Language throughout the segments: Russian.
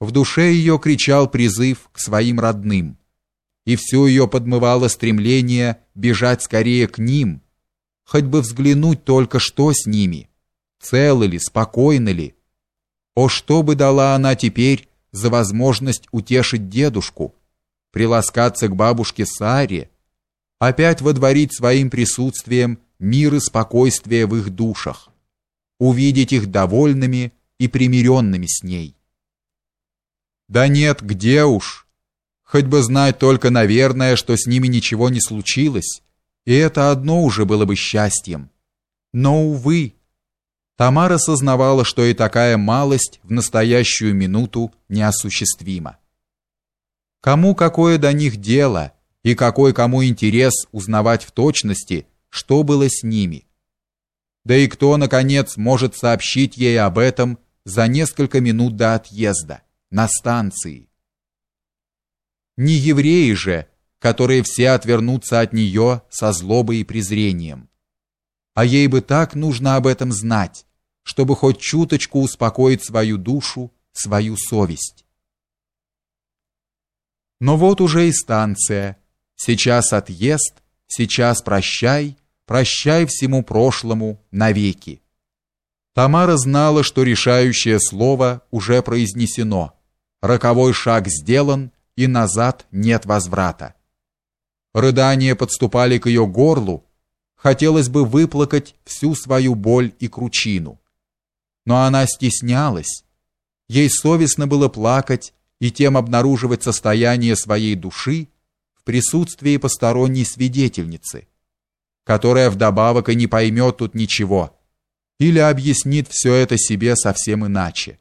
В душе ее кричал призыв к своим родным, и всю ее подмывало стремление бежать скорее к ним, хоть бы взглянуть только, что с ними, целы ли, спокойны ли. О, что бы дала она теперь за возможность утешить дедушку, приласкаться к бабушке Саре, опять водворить своим присутствием мир и спокойствие в их душах, увидеть их довольными и примиренными с ней. Да нет, где уж. Хоть бы знать только, наверное, что с ними ничего не случилось, и это одно уже было бы счастьем. Но, увы, Тамара сознавала, что и такая малость в настоящую минуту неосуществима. Кому какое до них дело, и какой кому интерес узнавать в точности, что было с ними? Да и кто, наконец, может сообщить ей об этом за несколько минут до отъезда? На станции. Не евреи же, которые все отвернутся от нее со злобой и презрением. А ей бы так нужно об этом знать, чтобы хоть чуточку успокоить свою душу, свою совесть. Но вот уже и станция. Сейчас отъезд, сейчас прощай, прощай всему прошлому навеки. Тамара знала, что решающее слово уже произнесено роковой шаг сделан, и назад нет возврата. Рыдания подступали к ее горлу, хотелось бы выплакать всю свою боль и кручину. Но она стеснялась. Ей совестно было плакать и тем обнаруживать состояние своей души в присутствии посторонней свидетельницы, которая вдобавок и не поймет тут ничего или объяснит все это себе совсем иначе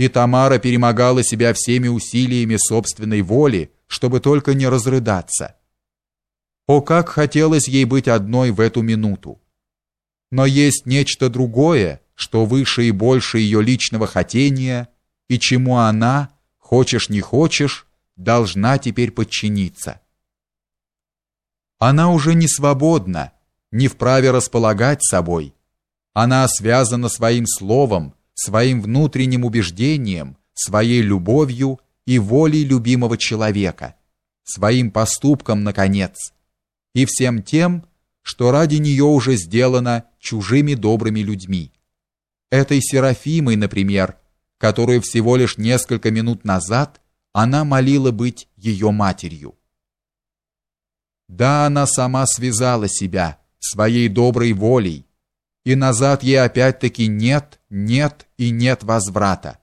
и Тамара перемогала себя всеми усилиями собственной воли, чтобы только не разрыдаться. О, как хотелось ей быть одной в эту минуту! Но есть нечто другое, что выше и больше ее личного хотения, и чему она, хочешь не хочешь, должна теперь подчиниться. Она уже не свободна, не вправе располагать собой. Она связана своим словом, своим внутренним убеждением, своей любовью и волей любимого человека, своим поступком, наконец, и всем тем, что ради нее уже сделано чужими добрыми людьми. Этой Серафимой, например, которую всего лишь несколько минут назад она молила быть ее матерью. Да, она сама связала себя своей доброй волей, и назад ей опять-таки нет, нет и нет возврата.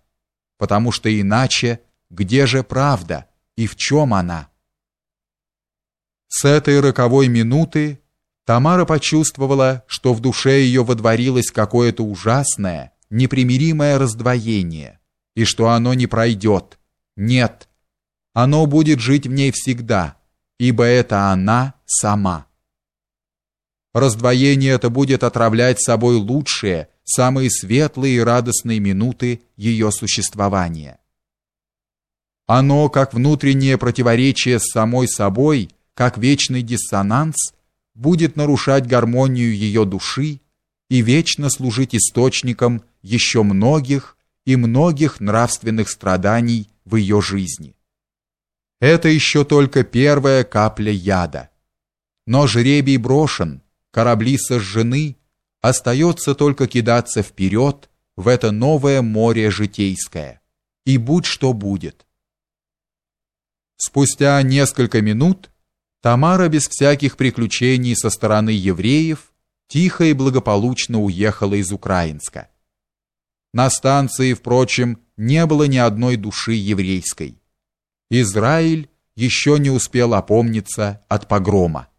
Потому что иначе где же правда и в чем она? С этой роковой минуты Тамара почувствовала, что в душе ее водворилось какое-то ужасное, непримиримое раздвоение, и что оно не пройдет. Нет, оно будет жить в ней всегда, ибо это она сама раздвоение это будет отравлять собой лучшие, самые светлые и радостные минуты ее существования. Оно, как внутреннее противоречие с самой собой, как вечный диссонанс, будет нарушать гармонию ее души и вечно служить источником еще многих и многих нравственных страданий в ее жизни. Это еще только первая капля яда. Но жребий брошен – корабли сожжены, остается только кидаться вперед в это новое море житейское. И будь что будет. Спустя несколько минут Тамара без всяких приключений со стороны евреев тихо и благополучно уехала из Украинска. На станции, впрочем, не было ни одной души еврейской. Израиль еще не успел опомниться от погрома.